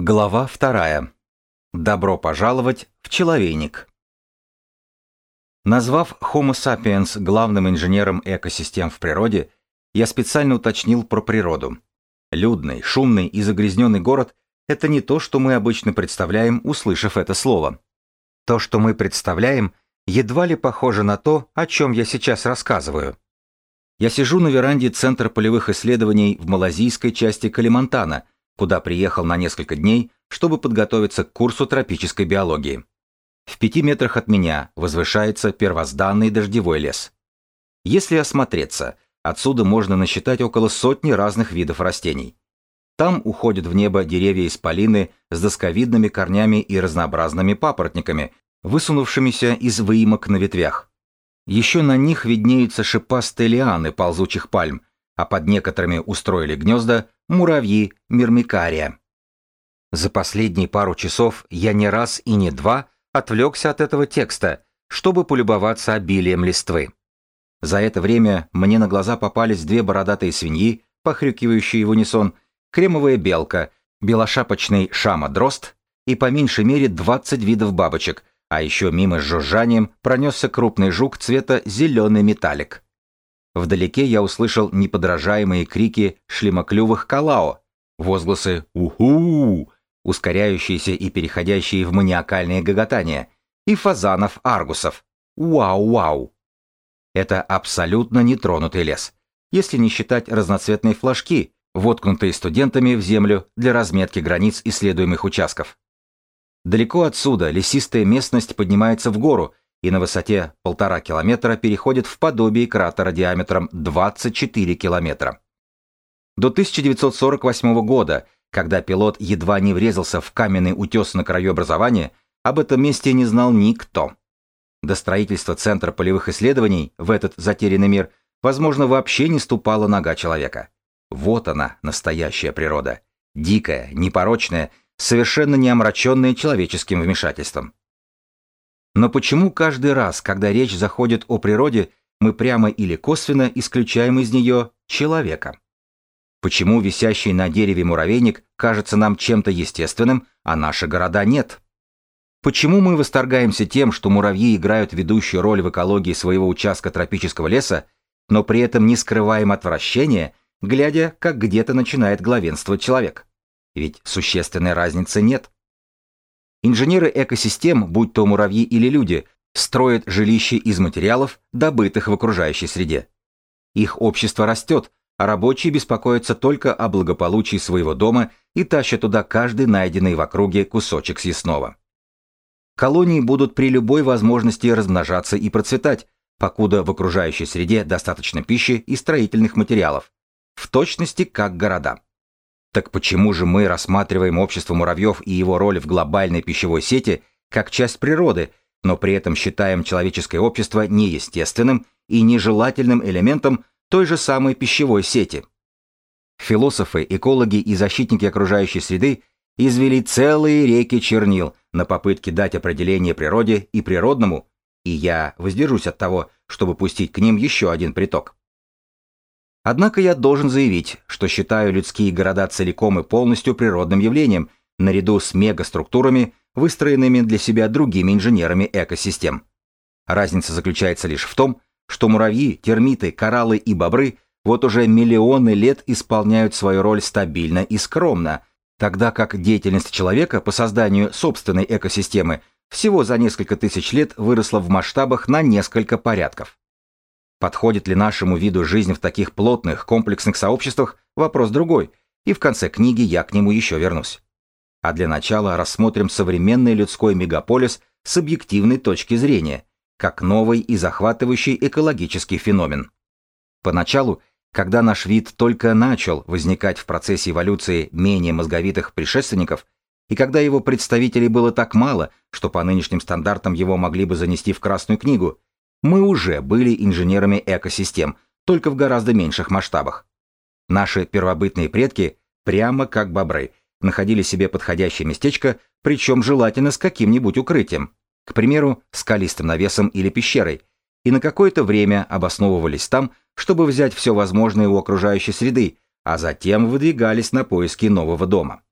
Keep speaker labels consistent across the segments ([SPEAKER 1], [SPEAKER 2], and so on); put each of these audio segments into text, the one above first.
[SPEAKER 1] Глава вторая. Добро пожаловать в человейник. Назвав Homo sapiens главным инженером экосистем в природе, я специально уточнил про природу. Людный, шумный и загрязненный город – это не то, что мы обычно представляем, услышав это слово. То, что мы представляем, едва ли похоже на то, о чем я сейчас рассказываю. Я сижу на веранде Центра полевых исследований в малазийской части Калимантана – куда приехал на несколько дней, чтобы подготовиться к курсу тропической биологии. В пяти метрах от меня возвышается первозданный дождевой лес. Если осмотреться, отсюда можно насчитать около сотни разных видов растений. Там уходят в небо деревья исполины с досковидными корнями и разнообразными папоротниками, высунувшимися из выемок на ветвях. Еще на них виднеются шипастые лианы ползучих пальм, а под некоторыми устроили гнезда муравьи мирмикария. За последние пару часов я не раз и не два отвлекся от этого текста, чтобы полюбоваться обилием листвы. За это время мне на глаза попались две бородатые свиньи, похрюкивающие в унисон, кремовая белка, белошапочный шама-дрозд и по меньшей мере 20 видов бабочек, а еще мимо с жужжанием пронесся крупный жук цвета зеленый металлик. Вдалеке я услышал неподражаемые крики шлемоклювых калао, возгласы «Уху!», ускоряющиеся и переходящие в маниакальные гоготания, и фазанов-аргусов «Вау-вау!». Это абсолютно нетронутый лес, если не считать разноцветные флажки, воткнутые студентами в землю для разметки границ исследуемых участков. Далеко отсюда лесистая местность поднимается в гору и на высоте полтора километра переходит в подобие кратера диаметром 24 километра. До 1948 года, когда пилот едва не врезался в каменный утес на краю образования, об этом месте не знал никто. До строительства Центра полевых исследований в этот затерянный мир, возможно, вообще не ступала нога человека. Вот она, настоящая природа. Дикая, непорочная, совершенно не омраченная человеческим вмешательством. Но почему каждый раз, когда речь заходит о природе, мы прямо или косвенно исключаем из нее человека? Почему висящий на дереве муравейник кажется нам чем-то естественным, а наши города нет? Почему мы восторгаемся тем, что муравьи играют ведущую роль в экологии своего участка тропического леса, но при этом не скрываем отвращения, глядя, как где-то начинает главенствовать человек? Ведь существенной разницы нет. Инженеры экосистем, будь то муравьи или люди, строят жилища из материалов, добытых в окружающей среде. Их общество растет, а рабочие беспокоятся только о благополучии своего дома и тащат туда каждый найденный в округе кусочек съестного. Колонии будут при любой возможности размножаться и процветать, покуда в окружающей среде достаточно пищи и строительных материалов, в точности как города. Так почему же мы рассматриваем общество муравьев и его роль в глобальной пищевой сети как часть природы, но при этом считаем человеческое общество неестественным и нежелательным элементом той же самой пищевой сети? Философы, экологи и защитники окружающей среды извели целые реки чернил на попытке дать определение природе и природному, и я воздержусь от того, чтобы пустить к ним еще один приток. Однако я должен заявить, что считаю людские города целиком и полностью природным явлением, наряду с мегаструктурами, выстроенными для себя другими инженерами экосистем. Разница заключается лишь в том, что муравьи, термиты, кораллы и бобры вот уже миллионы лет исполняют свою роль стабильно и скромно, тогда как деятельность человека по созданию собственной экосистемы всего за несколько тысяч лет выросла в масштабах на несколько порядков. Подходит ли нашему виду жизнь в таких плотных, комплексных сообществах – вопрос другой, и в конце книги я к нему еще вернусь. А для начала рассмотрим современный людской мегаполис с объективной точки зрения, как новый и захватывающий экологический феномен. Поначалу, когда наш вид только начал возникать в процессе эволюции менее мозговитых предшественников, и когда его представителей было так мало, что по нынешним стандартам его могли бы занести в Красную книгу, мы уже были инженерами экосистем, только в гораздо меньших масштабах. Наши первобытные предки, прямо как бобры, находили себе подходящее местечко, причем желательно с каким-нибудь укрытием, к примеру, скалистым навесом или пещерой, и на какое-то время обосновывались там, чтобы взять все возможное у окружающей среды, а затем выдвигались на поиски нового дома.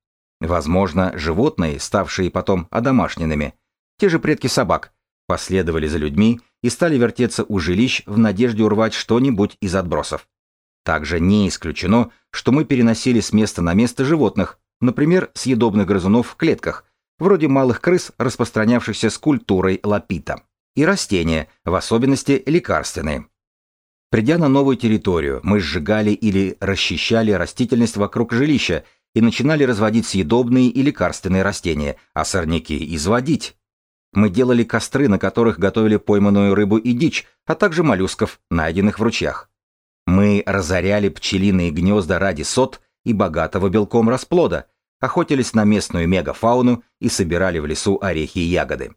[SPEAKER 1] Возможно, животные, ставшие потом одомашненными, те же предки собак, последовали за людьми и стали вертеться у жилищ в надежде урвать что-нибудь из отбросов. Также не исключено, что мы переносили с места на место животных, например, съедобных грызунов в клетках, вроде малых крыс, распространявшихся с культурой лапита, и растения, в особенности лекарственные. Придя на новую территорию, мы сжигали или расчищали растительность вокруг жилища и начинали разводить съедобные и лекарственные растения, а сорняки изводить. Мы делали костры, на которых готовили пойманную рыбу и дичь, а также моллюсков, найденных в ручьях. Мы разоряли пчелиные гнезда ради сот и богатого белком расплода, охотились на местную мегафауну и собирали в лесу орехи и ягоды.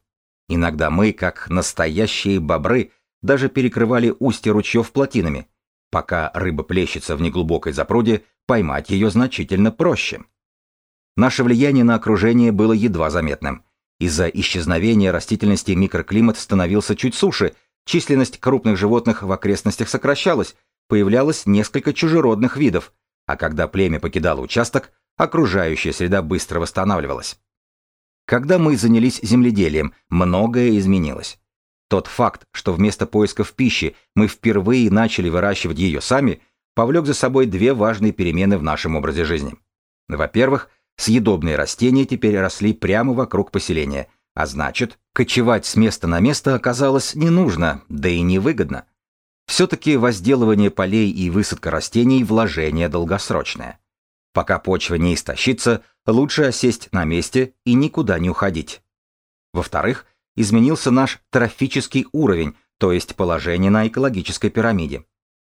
[SPEAKER 1] Иногда мы, как настоящие бобры, даже перекрывали устья ручьев плотинами. Пока рыба плещется в неглубокой запруде, поймать ее значительно проще. Наше влияние на окружение было едва заметным. Из-за исчезновения растительности микроклимат становился чуть суше, численность крупных животных в окрестностях сокращалась, появлялось несколько чужеродных видов, а когда племя покидало участок, окружающая среда быстро восстанавливалась. Когда мы занялись земледелием, многое изменилось. Тот факт, что вместо поисков пищи мы впервые начали выращивать ее сами, повлек за собой две важные перемены в нашем образе жизни. Во-первых, съедобные растения теперь росли прямо вокруг поселения, а значит, кочевать с места на место оказалось не нужно, да и невыгодно. Все-таки возделывание полей и высадка растений – вложение долгосрочное. Пока почва не истощится, лучше осесть на месте и никуда не уходить. Во-вторых, изменился наш трофический уровень, то есть положение на экологической пирамиде.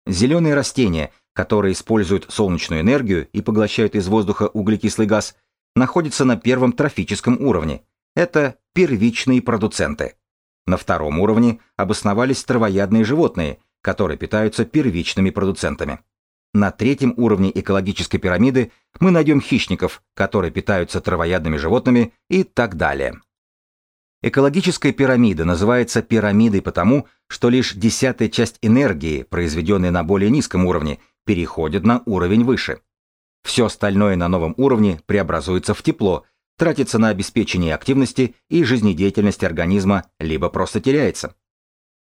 [SPEAKER 1] Зеленые растения, которые используют солнечную энергию и поглощают из воздуха углекислый газ, находятся на первом трофическом уровне. Это первичные продуценты. На втором уровне обосновались травоядные животные, которые питаются первичными продуцентами. На третьем уровне экологической пирамиды мы найдем хищников, которые питаются травоядными животными и так далее. Экологическая пирамида называется пирамидой потому, что лишь десятая часть энергии, произведенной на более низком уровне, переходит на уровень выше. Все остальное на новом уровне преобразуется в тепло, тратится на обеспечение активности и жизнедеятельности организма, либо просто теряется.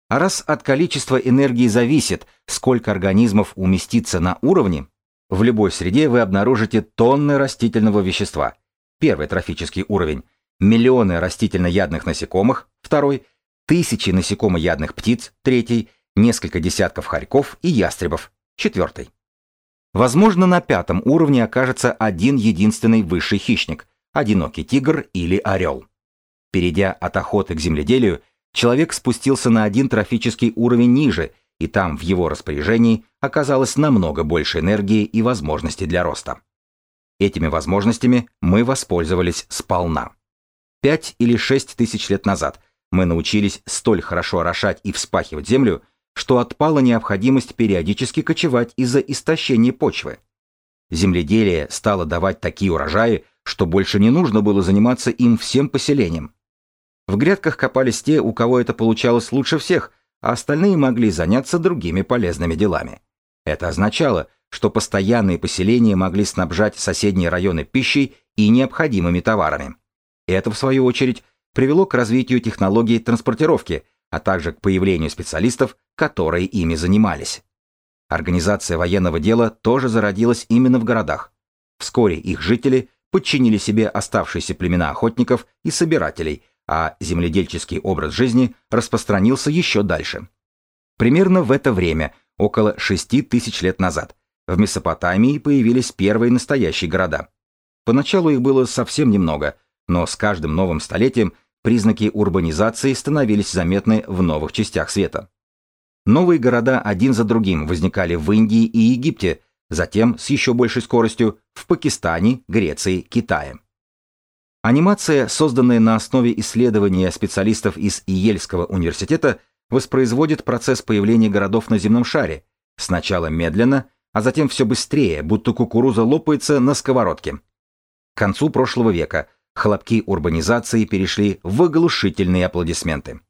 [SPEAKER 1] А раз от количества энергии зависит, сколько организмов уместится на уровне, в любой среде вы обнаружите тонны растительного вещества. Первый трофический уровень – миллионы растительноядных насекомых, второй – тысячи насекомоядных птиц, третий – несколько десятков хорьков и ястребов, четвертый. Возможно, на пятом уровне окажется один единственный высший хищник – одинокий тигр или орел. Перейдя от охоты к земледелию, человек спустился на один трофический уровень ниже, и там в его распоряжении оказалось намного больше энергии и возможностей для роста. Этими возможностями мы воспользовались сполна. Пять или шесть тысяч лет назад мы научились столь хорошо орошать и вспахивать землю, что отпала необходимость периодически кочевать из-за истощения почвы. Земледелие стало давать такие урожаи, что больше не нужно было заниматься им всем поселением. В грядках копались те, у кого это получалось лучше всех, а остальные могли заняться другими полезными делами. Это означало, что постоянные поселения могли снабжать соседние районы пищей и необходимыми товарами. Это, в свою очередь, привело к развитию технологий транспортировки, а также к появлению специалистов, которые ими занимались. Организация военного дела тоже зародилась именно в городах. Вскоре их жители подчинили себе оставшиеся племена охотников и собирателей, а земледельческий образ жизни распространился еще дальше. Примерно в это время, около 6 тысяч лет назад, в Месопотамии появились первые настоящие города. Поначалу их было совсем немного, но с каждым новым столетием признаки урбанизации становились заметны в новых частях света. Новые города один за другим возникали в Индии и Египте, затем с еще большей скоростью в Пакистане, Греции, Китае. Анимация, созданная на основе исследования специалистов из Йельского университета, воспроизводит процесс появления городов на земном шаре, сначала медленно, а затем все быстрее, будто кукуруза лопается на сковородке. К концу прошлого века хлопки урбанизации перешли в оглушительные аплодисменты.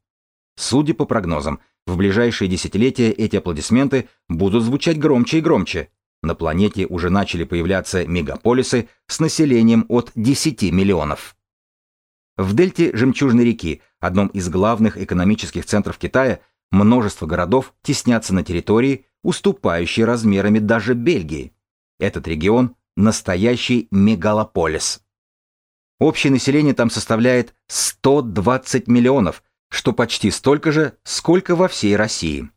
[SPEAKER 1] Судя по прогнозам, в ближайшие десятилетия эти аплодисменты будут звучать громче и громче. На планете уже начали появляться мегаполисы с населением от 10 миллионов. В дельте Жемчужной реки, одном из главных экономических центров Китая, множество городов теснятся на территории, уступающей размерами даже Бельгии. Этот регион – настоящий мегалополис. Общее население там составляет 120 миллионов, что почти столько же, сколько во всей России.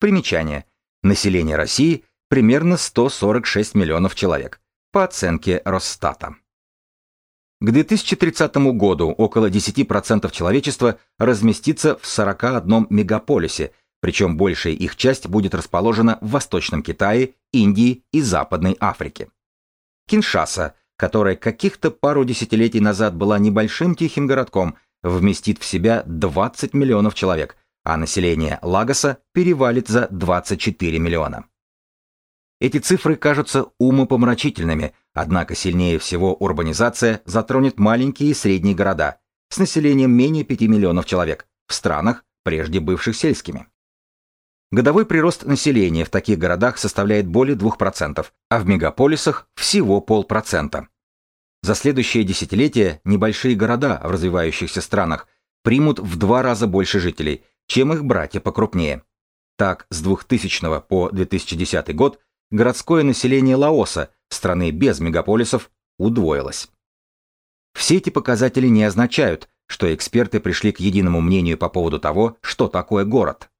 [SPEAKER 1] Примечание. Население России примерно 146 миллионов человек, по оценке Росстата. К 2030 году около 10% человечества разместится в 41 мегаполисе, причем большая их часть будет расположена в Восточном Китае, Индии и Западной Африке. Киншаса, которая каких-то пару десятилетий назад была небольшим тихим городком, вместит в себя 20 миллионов человек, а население Лагоса перевалит за 24 миллиона. Эти цифры кажутся умопомрачительными, однако сильнее всего урбанизация затронет маленькие и средние города с населением менее 5 миллионов человек в странах, прежде бывших сельскими. Годовой прирост населения в таких городах составляет более 2%, а в мегаполисах всего полпроцента. За следующее десятилетие небольшие города в развивающихся странах примут в два раза больше жителей, чем их братья покрупнее. Так, с 2000 по 2010 год городское население Лаоса, страны без мегаполисов, удвоилось. Все эти показатели не означают, что эксперты пришли к единому мнению по поводу того, что такое город.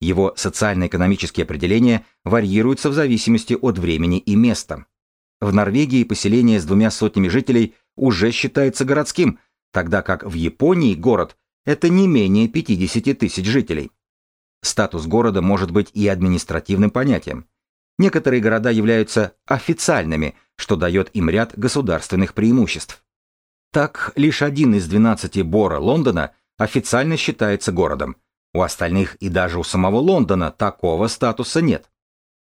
[SPEAKER 1] Его социально-экономические определения варьируются в зависимости от времени и места. В Норвегии поселение с двумя сотнями жителей уже считается городским, тогда как в Японии город – это не менее 50 тысяч жителей. Статус города может быть и административным понятием. Некоторые города являются официальными, что дает им ряд государственных преимуществ. Так, лишь один из 12 бора Лондона официально считается городом – у остальных и даже у самого Лондона такого статуса нет.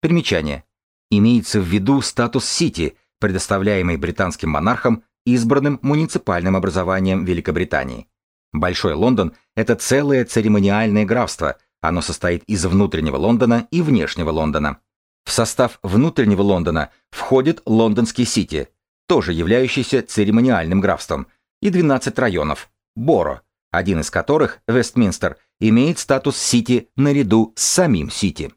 [SPEAKER 1] Примечание. Имеется в виду статус Сити, предоставляемый британским монархом избранным муниципальным образованием Великобритании. Большой Лондон – это целое церемониальное графство, оно состоит из внутреннего Лондона и внешнего Лондона. В состав внутреннего Лондона входит лондонский Сити, тоже являющийся церемониальным графством, и 12 районов – Боро, один из которых, Вестминстер, имеет статус Сити наряду с самим Сити.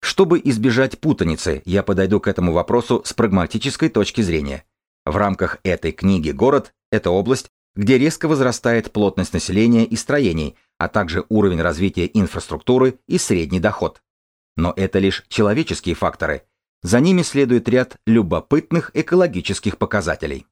[SPEAKER 1] Чтобы избежать путаницы, я подойду к этому вопросу с прагматической точки зрения. В рамках этой книги город – это область, где резко возрастает плотность населения и строений, а также уровень развития инфраструктуры и средний доход. Но это лишь человеческие факторы. За ними следует ряд любопытных экологических показателей.